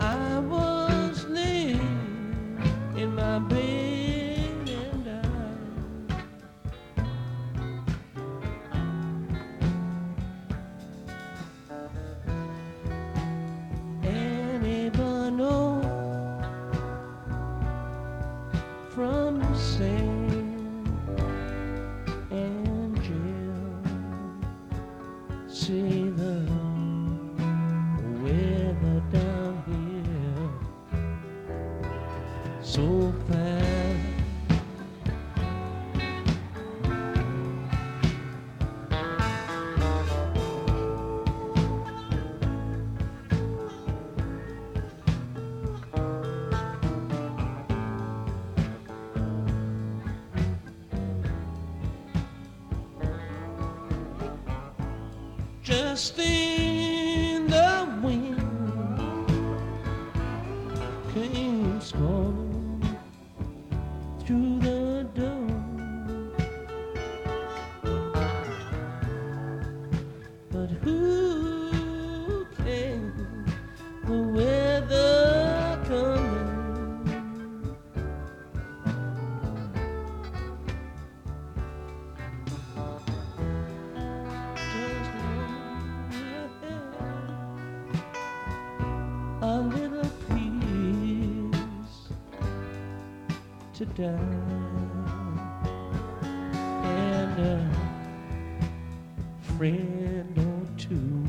I was in my bed and I Anyone know from just in the wind came squalling through the door. But who to die and a friend or two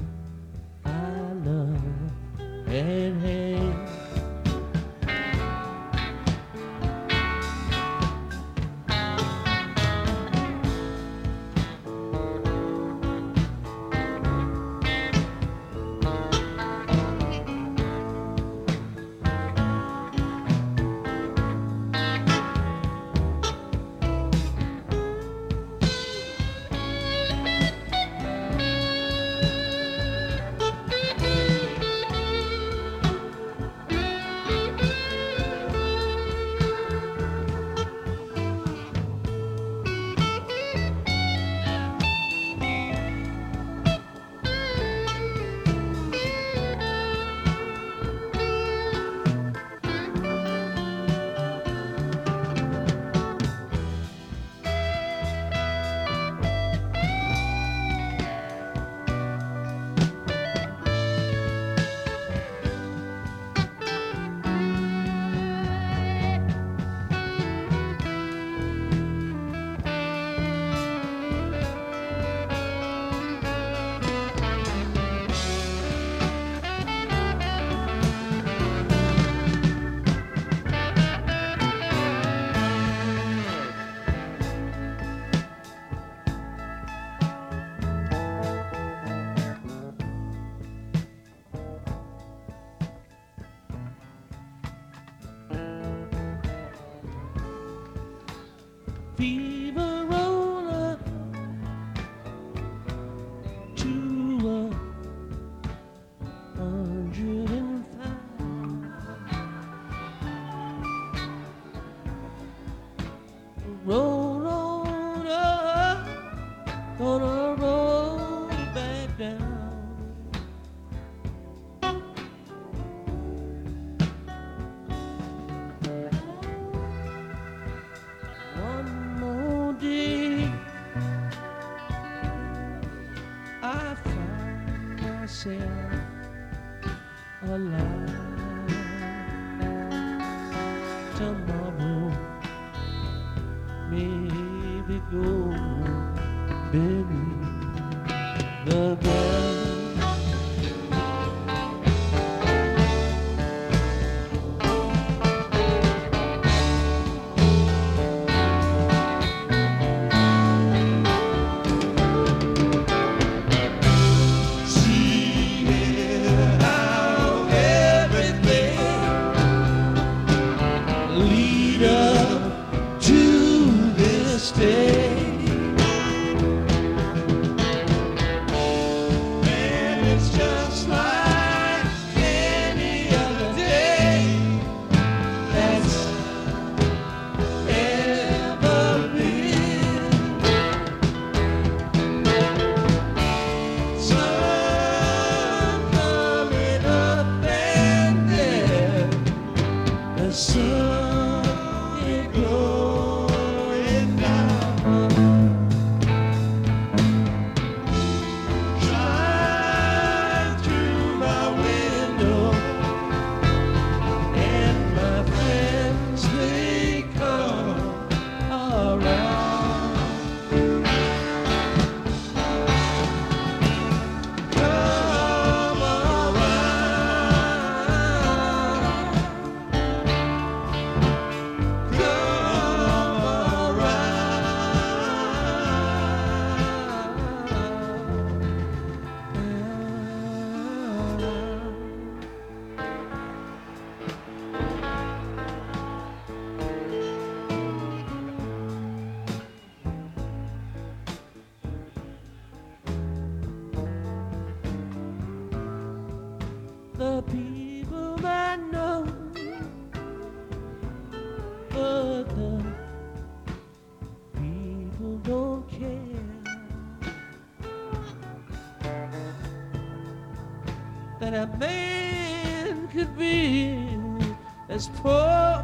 fever myself alive. Tomorrow, maybe go bury the ground. That a man could be as poor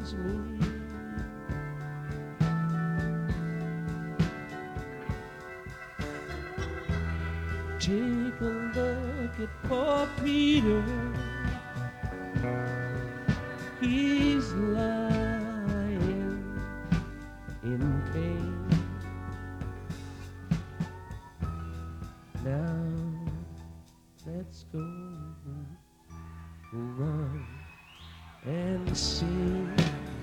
as me. Take a look at poor Peter. He's lying in pain. Let's go run and sing.